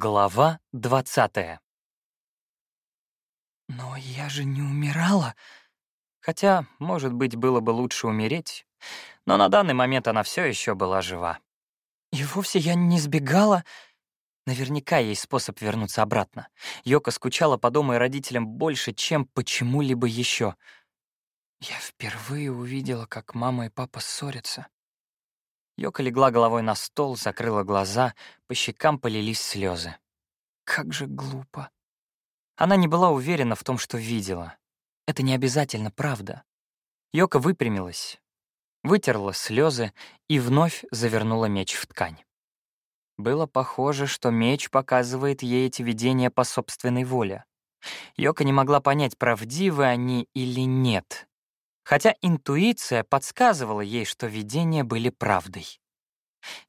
Глава двадцатая. «Но я же не умирала!» Хотя, может быть, было бы лучше умереть, но на данный момент она все еще была жива. «И вовсе я не сбегала!» Наверняка есть способ вернуться обратно. Йока скучала по дому и родителям больше, чем почему-либо еще. Я впервые увидела, как мама и папа ссорятся. Йока легла головой на стол, закрыла глаза, по щекам полились слезы. Как же глупо. Она не была уверена в том, что видела. Это не обязательно правда. Йока выпрямилась, вытерла слезы и вновь завернула меч в ткань. Было похоже, что меч показывает ей эти видения по собственной воле. Йока не могла понять, правдивы они или нет, хотя интуиция подсказывала ей, что видения были правдой.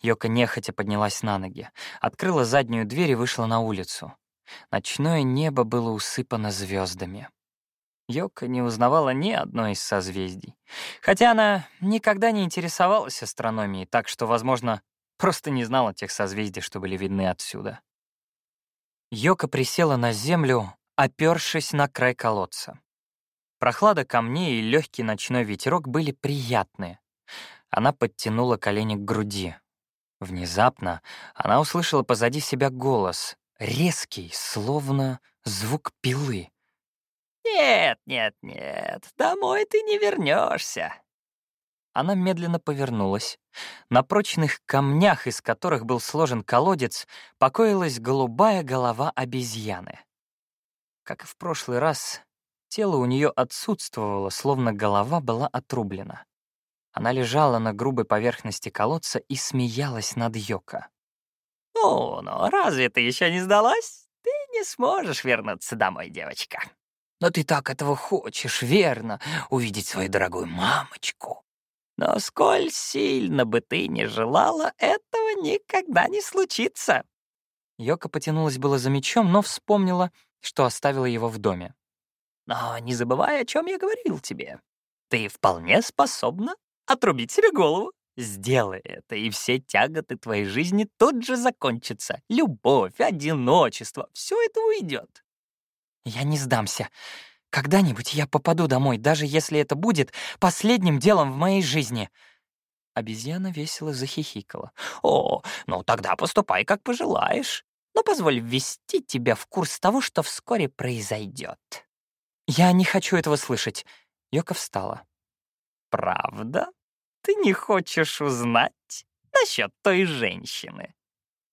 Йока нехотя поднялась на ноги, открыла заднюю дверь и вышла на улицу. Ночное небо было усыпано звездами. Йока не узнавала ни одной из созвездий, хотя она никогда не интересовалась астрономией, так что, возможно, Просто не знала тех созвездий, что были видны отсюда. Йока присела на землю, опёршись на край колодца. Прохлада камней и легкий ночной ветерок были приятные. Она подтянула колени к груди. Внезапно она услышала позади себя голос, резкий, словно звук пилы. «Нет, нет, нет, домой ты не вернешься. Она медленно повернулась. На прочных камнях, из которых был сложен колодец, покоилась голубая голова обезьяны. Как и в прошлый раз, тело у нее отсутствовало, словно голова была отрублена. Она лежала на грубой поверхности колодца и смеялась над Йоко. «Ну, ну, разве ты еще не сдалась? Ты не сможешь вернуться домой, девочка». «Но ты так этого хочешь, верно, увидеть свою дорогую мамочку?» Но сколь сильно бы ты не желала, этого никогда не случится. Йока потянулась было за мечом, но вспомнила, что оставила его в доме. Но не забывай, о чем я говорил тебе. Ты вполне способна отрубить себе голову. Сделай это, и все тяготы твоей жизни тут же закончатся. Любовь, одиночество — все это уйдет. Я не сдамся. Когда-нибудь я попаду домой, даже если это будет последним делом в моей жизни». Обезьяна весело захихикала. «О, ну тогда поступай, как пожелаешь. Но позволь ввести тебя в курс того, что вскоре произойдет. «Я не хочу этого слышать». Йока встала. «Правда? Ты не хочешь узнать насчет той женщины?»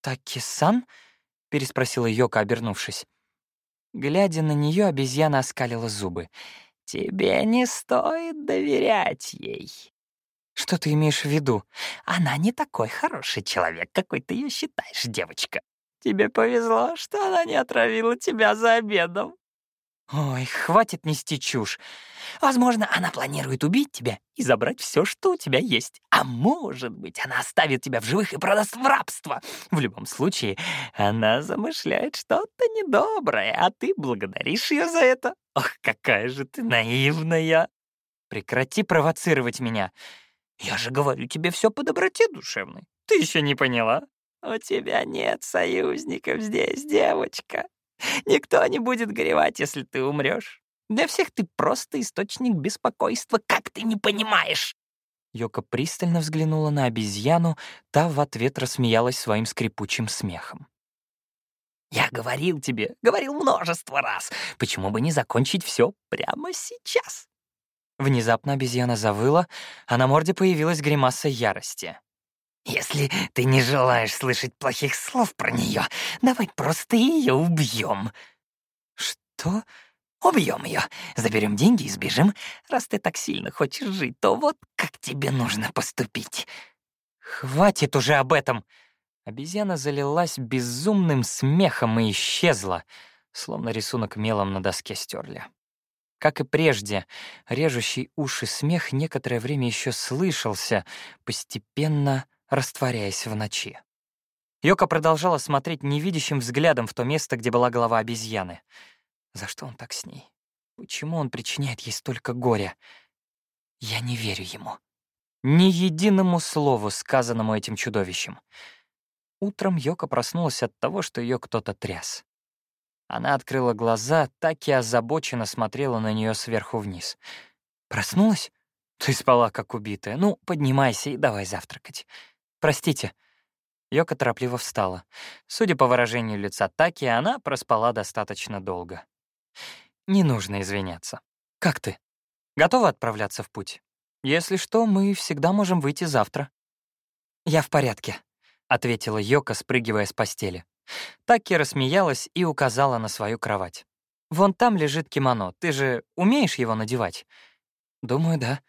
«Таки-сан?» — переспросила Йока, обернувшись. Глядя на нее, обезьяна оскалила зубы. «Тебе не стоит доверять ей». «Что ты имеешь в виду?» «Она не такой хороший человек, какой ты ее считаешь, девочка. Тебе повезло, что она не отравила тебя за обедом». «Ой, хватит нести чушь. Возможно, она планирует убить тебя и забрать все, что у тебя есть. А может быть, она оставит тебя в живых и продаст в рабство. В любом случае, она замышляет что-то недоброе, а ты благодаришь ее за это. Ох, какая же ты наивная!» «Прекрати провоцировать меня. Я же говорю тебе все по доброте душевной. Ты еще не поняла? У тебя нет союзников здесь, девочка. Никто не будет горевать, если ты умрешь. Для всех ты просто источник беспокойства, как ты не понимаешь?» Йока пристально взглянула на обезьяну, та в ответ рассмеялась своим скрипучим смехом. «Я говорил тебе, говорил множество раз, почему бы не закончить все прямо сейчас?» Внезапно обезьяна завыла, а на морде появилась гримаса ярости. Если ты не желаешь слышать плохих слов про нее, давай просто ее убьем. Что? Убьем ее, заберем деньги и сбежим. Раз ты так сильно хочешь жить, то вот как тебе нужно поступить. Хватит уже об этом. Обезьяна залилась безумным смехом и исчезла, словно рисунок мелом на доске стерли. Как и прежде, режущий уши смех некоторое время еще слышался, постепенно растворяясь в ночи. Йока продолжала смотреть невидящим взглядом в то место, где была голова обезьяны. За что он так с ней? Почему он причиняет ей столько горя? Я не верю ему. Ни единому слову, сказанному этим чудовищем. Утром Йока проснулась от того, что ее кто-то тряс. Она открыла глаза, так и озабоченно смотрела на нее сверху вниз. «Проснулась? Ты спала, как убитая. Ну, поднимайся и давай завтракать. Простите». Йока торопливо встала. Судя по выражению лица Таки, она проспала достаточно долго. «Не нужно извиняться. Как ты? Готова отправляться в путь? Если что, мы всегда можем выйти завтра». «Я в порядке», — ответила Йока, спрыгивая с постели. Таки рассмеялась и указала на свою кровать. «Вон там лежит кимоно. Ты же умеешь его надевать?» «Думаю, да.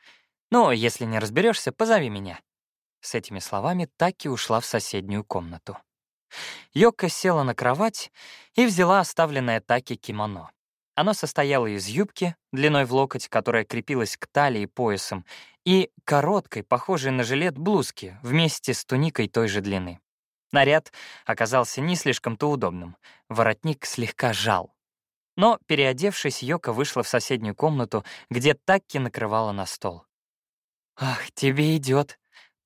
Но если не разберешься, позови меня». С этими словами Таки ушла в соседнюю комнату. Йока села на кровать и взяла оставленное Таки кимоно. Оно состояло из юбки, длиной в локоть, которая крепилась к талии поясом, и короткой, похожей на жилет, блузки вместе с туникой той же длины. Наряд оказался не слишком-то удобным. Воротник слегка жал. Но, переодевшись, Йока вышла в соседнюю комнату, где Такки накрывала на стол. «Ах, тебе идет.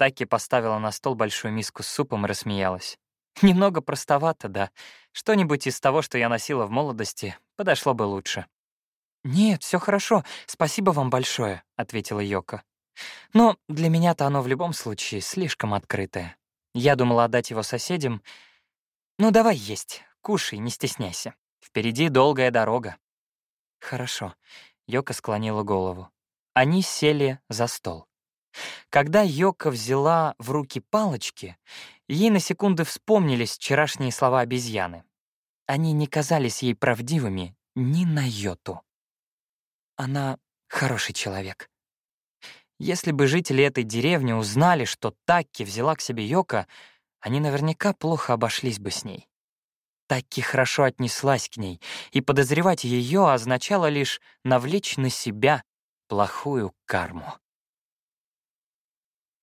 Такки поставила на стол большую миску с супом и рассмеялась. «Немного простовато, да. Что-нибудь из того, что я носила в молодости, подошло бы лучше». «Нет, все хорошо, спасибо вам большое», — ответила Йока. «Но для меня-то оно в любом случае слишком открытое. Я думала отдать его соседям. Ну, давай есть, кушай, не стесняйся. Впереди долгая дорога». «Хорошо», — Йока склонила голову. Они сели за стол. Когда Йока взяла в руки палочки, ей на секунду вспомнились вчерашние слова обезьяны. Они не казались ей правдивыми ни на йоту. Она хороший человек. Если бы жители этой деревни узнали, что Такки взяла к себе Йока, они наверняка плохо обошлись бы с ней. Такки хорошо отнеслась к ней, и подозревать ее означало лишь навлечь на себя плохую карму.